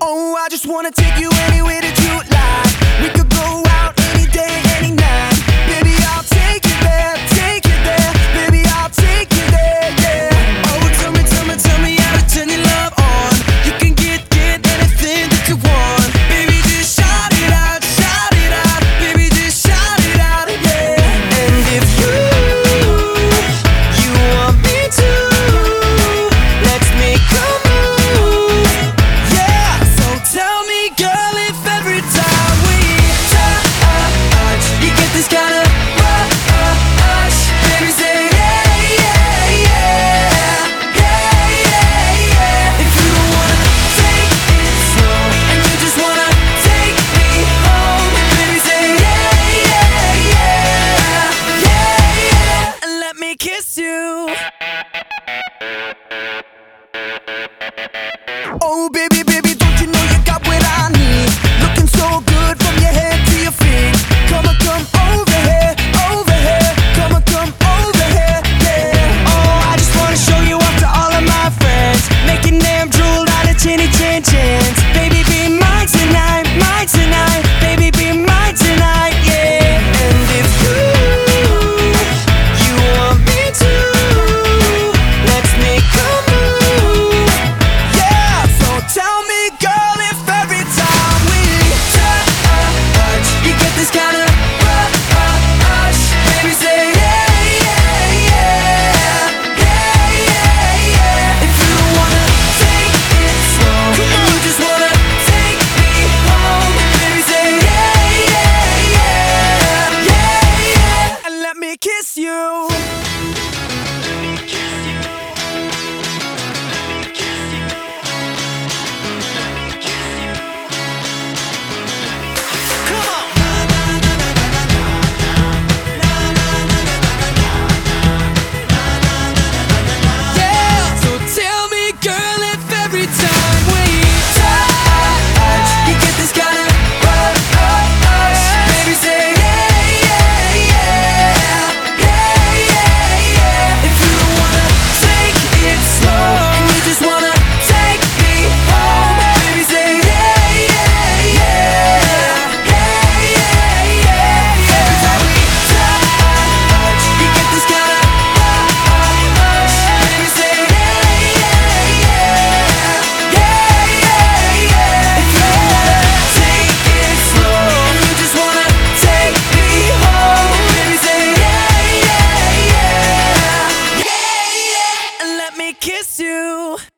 Oh, I just wanna take you anywhere that you like. Oh, baby.